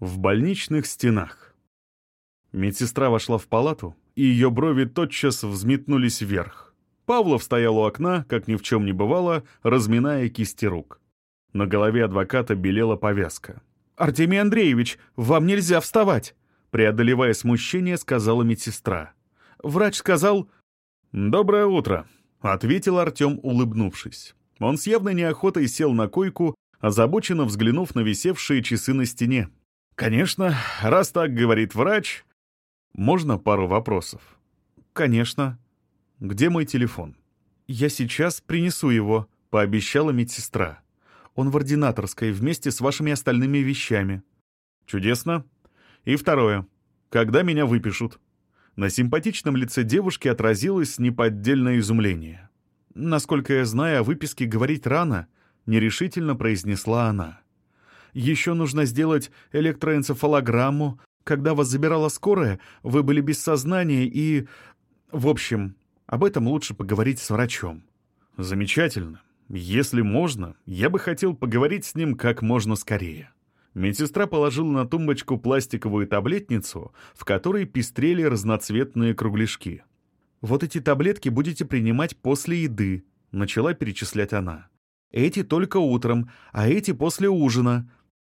В больничных стенах. Медсестра вошла в палату, и ее брови тотчас взметнулись вверх. Павлов стоял у окна, как ни в чем не бывало, разминая кисти рук. На голове адвоката белела повязка. «Артемий Андреевич, вам нельзя вставать!» Преодолевая смущение, сказала медсестра. «Врач сказал...» «Доброе утро», — ответил Артем, улыбнувшись. Он с явной неохотой сел на койку, озабоченно взглянув на висевшие часы на стене. Конечно, раз так говорит врач... Можно пару вопросов? Конечно. Где мой телефон? Я сейчас принесу его, пообещала медсестра. Он в ординаторской вместе с вашими остальными вещами. Чудесно. И второе. Когда меня выпишут? На симпатичном лице девушки отразилось неподдельное изумление. «Насколько я знаю, о выписке говорить рано», — нерешительно произнесла она. Еще нужно сделать электроэнцефалограмму. Когда вас забирала скорая, вы были без сознания и... В общем, об этом лучше поговорить с врачом». «Замечательно. Если можно, я бы хотел поговорить с ним как можно скорее». Медсестра положила на тумбочку пластиковую таблетницу, в которой пестрели разноцветные кругляшки. «Вот эти таблетки будете принимать после еды», — начала перечислять она. «Эти только утром, а эти после ужина.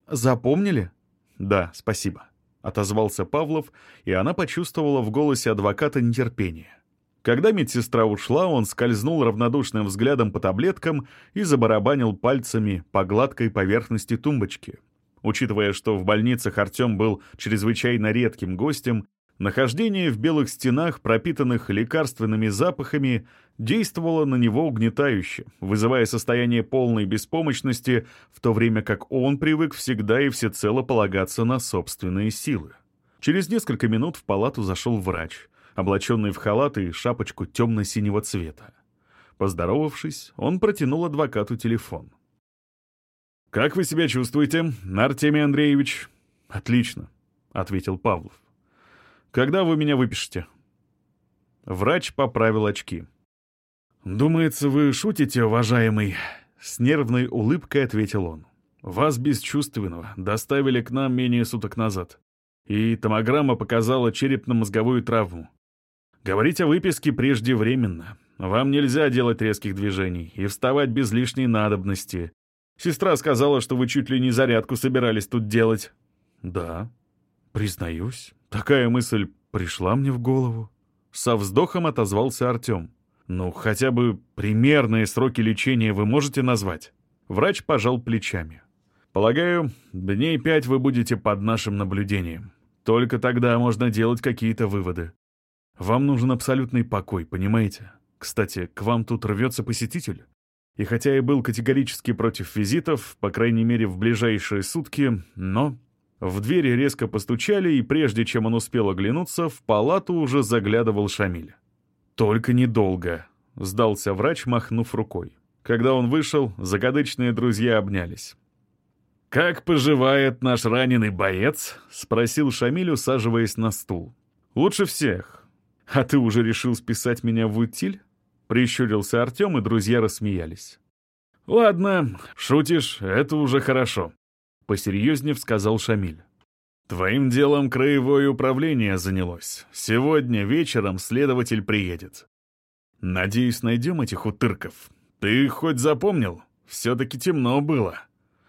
Запомнили?» «Да, спасибо», — отозвался Павлов, и она почувствовала в голосе адвоката нетерпение. Когда медсестра ушла, он скользнул равнодушным взглядом по таблеткам и забарабанил пальцами по гладкой поверхности тумбочки. Учитывая, что в больницах Артем был чрезвычайно редким гостем, Нахождение в белых стенах, пропитанных лекарственными запахами, действовало на него угнетающе, вызывая состояние полной беспомощности, в то время как он привык всегда и всецело полагаться на собственные силы. Через несколько минут в палату зашел врач, облаченный в халат и шапочку темно-синего цвета. Поздоровавшись, он протянул адвокату телефон. «Как вы себя чувствуете, Артемий Андреевич?» «Отлично», — ответил Павлов. Когда вы меня выпишете?» Врач поправил очки. «Думается, вы шутите, уважаемый?» С нервной улыбкой ответил он. «Вас бесчувственного доставили к нам менее суток назад, и томограмма показала черепно-мозговую травму. Говорить о выписке преждевременно. Вам нельзя делать резких движений и вставать без лишней надобности. Сестра сказала, что вы чуть ли не зарядку собирались тут делать». «Да, признаюсь, Такая мысль пришла мне в голову. Со вздохом отозвался Артем. «Ну, хотя бы примерные сроки лечения вы можете назвать?» Врач пожал плечами. «Полагаю, дней пять вы будете под нашим наблюдением. Только тогда можно делать какие-то выводы. Вам нужен абсолютный покой, понимаете? Кстати, к вам тут рвется посетитель. И хотя я был категорически против визитов, по крайней мере в ближайшие сутки, но в двери резко постучали, и прежде чем он успел оглянуться, в палату уже заглядывал Шамиль. «Только недолго», — сдался врач, махнув рукой. Когда он вышел, закадычные друзья обнялись. «Как поживает наш раненый боец?» — спросил Шамиль, усаживаясь на стул. «Лучше всех. А ты уже решил списать меня в утиль?» — прищурился Артем, и друзья рассмеялись. «Ладно, шутишь, это уже хорошо посерьезнев сказал Шамиль. «Твоим делом краевое управление занялось. Сегодня вечером следователь приедет. Надеюсь, найдем этих утырков. Ты хоть запомнил? Все-таки темно было».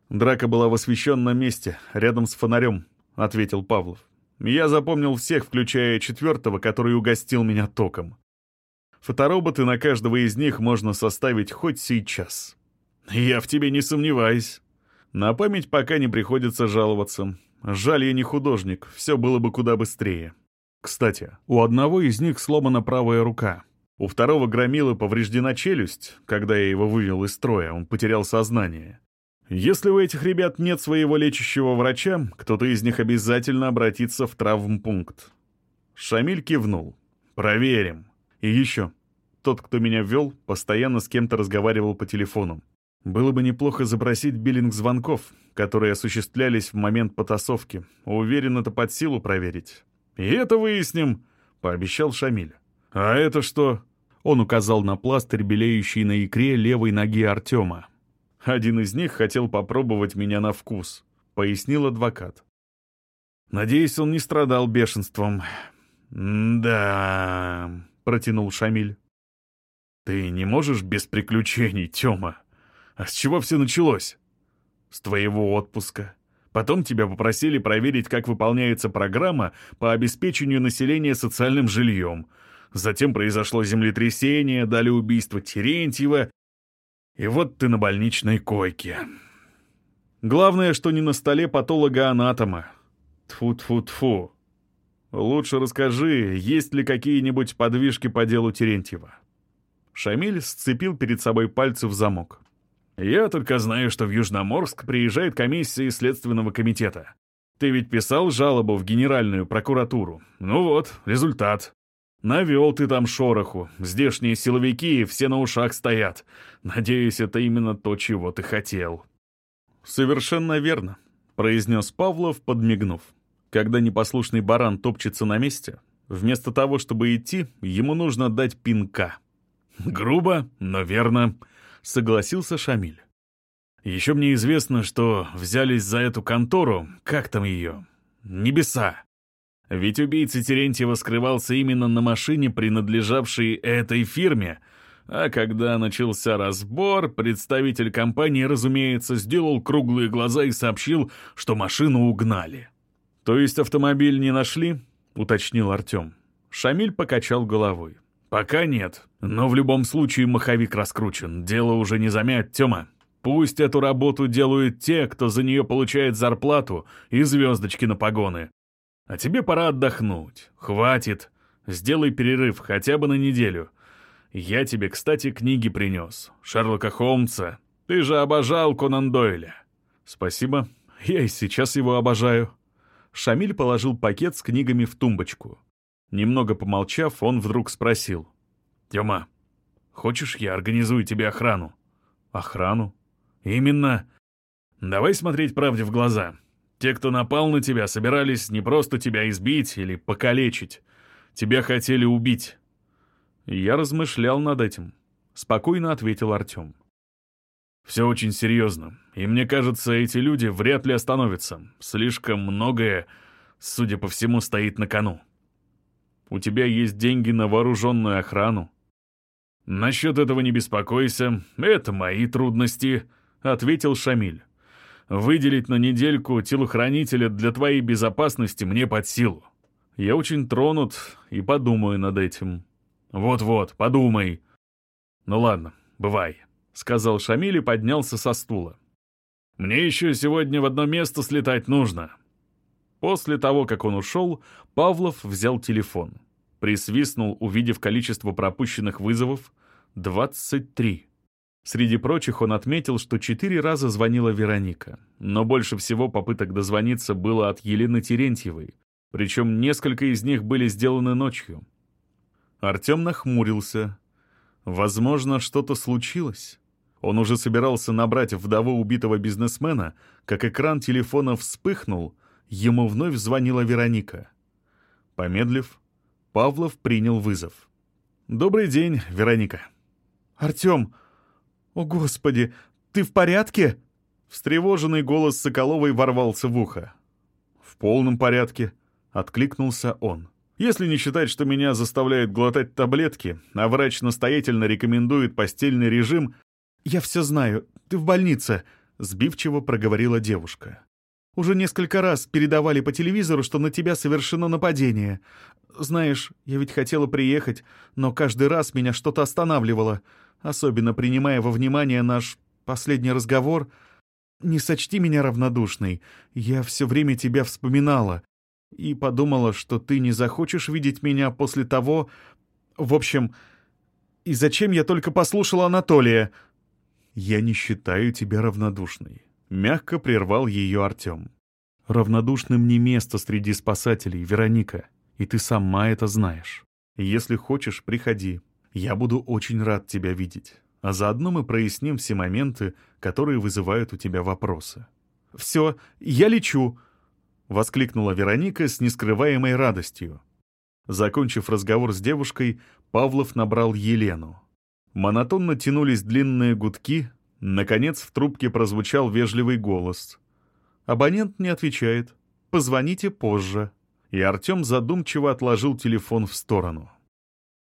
«Драка была в освещенном месте, рядом с фонарем», — ответил Павлов. «Я запомнил всех, включая четвертого, который угостил меня током. Фотороботы на каждого из них можно составить хоть сейчас». «Я в тебе не сомневаюсь», на память пока не приходится жаловаться. Жаль, я не художник, все было бы куда быстрее. Кстати, у одного из них сломана правая рука. У второго громилы повреждена челюсть. Когда я его вывел из строя, он потерял сознание. Если у этих ребят нет своего лечащего врача, кто-то из них обязательно обратится в травмпункт. Шамиль кивнул. «Проверим. И еще. Тот, кто меня ввел, постоянно с кем-то разговаривал по телефону. Было бы неплохо запросить биллинг звонков, которые осуществлялись в момент потасовки. Уверен, это под силу проверить. «И это выясним», — пообещал Шамиль. «А это что?» Он указал на пластырь, белеющий на икре левой ноги Артема. «Один из них хотел попробовать меня на вкус», — пояснил адвокат. Надеюсь, он не страдал бешенством. «Да...» — протянул Шамиль. «Ты не можешь без приключений, Тёма? А с чего все началось?» «С твоего отпуска. Потом тебя попросили проверить, как выполняется программа по обеспечению населения социальным жильем. Затем произошло землетрясение, дали убийство Терентьева. И вот ты на больничной койке. Главное, что не на столе патолога-анатома. Тфу-тфу-тфу. Лучше расскажи, есть ли какие-нибудь подвижки по делу Терентьева. Шамиль сцепил перед собой пальцы в замок. «Я только знаю, что в Южноморск приезжает комиссия Следственного комитета. Ты ведь писал жалобу в Генеральную прокуратуру. Ну вот, результат. Навел ты там шороху. Здешние силовики все на ушах стоят. Надеюсь, это именно то, чего ты хотел». «Совершенно верно», — произнес Павлов, подмигнув. «Когда непослушный баран топчется на месте, вместо того, чтобы идти, ему нужно дать пинка». «Грубо, но верно», — согласился Шамиль. «Еще мне известно, что взялись за эту контору, как там ее? Небеса. Ведь убийца Терентьева скрывался именно на машине, принадлежавшей этой фирме, а когда начался разбор, представитель компании, разумеется, сделал круглые глаза и сообщил, что машину угнали. «То есть автомобиль не нашли?» — уточнил Артем. Шамиль покачал головой. «Пока нет. Но в любом случае маховик раскручен. Дело уже не замять, Тёма. Пусть эту работу делают те, кто за нее получает зарплату и звездочки на погоны. А тебе пора отдохнуть. Хватит. Сделай перерыв хотя бы на неделю. Я тебе, кстати, книги принес. Шерлока Холмса. Ты же обожал Конан Дойля. Спасибо. Я и сейчас его обожаю. Шамиль положил пакет с книгами в тумбочку. Немного помолчав, он вдруг спросил. «Тёма, хочешь, я организую тебе охрану?» «Охрану?» «Именно. Давай смотреть правде в глаза. Те, кто напал на тебя, собирались не просто тебя избить или покалечить. Тебя хотели убить». Я размышлял над этим. Спокойно ответил Артем. «Все очень серьезно, и мне кажется, эти люди вряд ли остановятся. Слишком многое, судя по всему, стоит на кону». У тебя есть деньги на вооруженную охрану». «Насчет этого не беспокойся, это мои трудности», — ответил Шамиль. «Выделить на недельку телохранителя для твоей безопасности мне под силу. Я очень тронут и подумаю над этим». «Вот-вот, подумай». «Ну ладно, бывай», — сказал Шамиль и поднялся со стула. «Мне еще сегодня в одно место слетать нужно. После того, как он ушел, Павлов взял телефон. Присвистнул, увидев количество пропущенных вызовов — 23. Среди прочих он отметил, что четыре раза звонила Вероника, но больше всего попыток дозвониться было от Елены Терентьевой, причем несколько из них были сделаны ночью. Артем нахмурился. Возможно, что-то случилось. Он уже собирался набрать вдову убитого бизнесмена, как экран телефона вспыхнул — Ему вновь звонила Вероника. Помедлив, Павлов принял вызов. «Добрый день, Вероника». «Артем! О, Господи! Ты в порядке?» Встревоженный голос Соколовой ворвался в ухо. «В полном порядке», — откликнулся он. «Если не считать, что меня заставляют глотать таблетки, а врач настоятельно рекомендует постельный режим...» «Я все знаю. Ты в больнице», — сбивчиво проговорила девушка. Уже несколько раз передавали по телевизору, что на тебя совершено нападение. Знаешь, я ведь хотела приехать, но каждый раз меня что-то останавливало, особенно принимая во внимание наш последний разговор. Не сочти меня равнодушной, я все время тебя вспоминала и подумала, что ты не захочешь видеть меня после того... В общем, и зачем я только послушала Анатолия? Я не считаю тебя равнодушной. Мягко прервал ее Артем. «Равнодушным не место среди спасателей, Вероника, и ты сама это знаешь. Если хочешь, приходи. Я буду очень рад тебя видеть. А заодно мы проясним все моменты, которые вызывают у тебя вопросы». «Все, я лечу!» — воскликнула Вероника с нескрываемой радостью. Закончив разговор с девушкой, Павлов набрал Елену. Монотонно тянулись длинные гудки, Наконец в трубке прозвучал вежливый голос. Абонент не отвечает. Позвоните позже». И Артем задумчиво отложил телефон в сторону.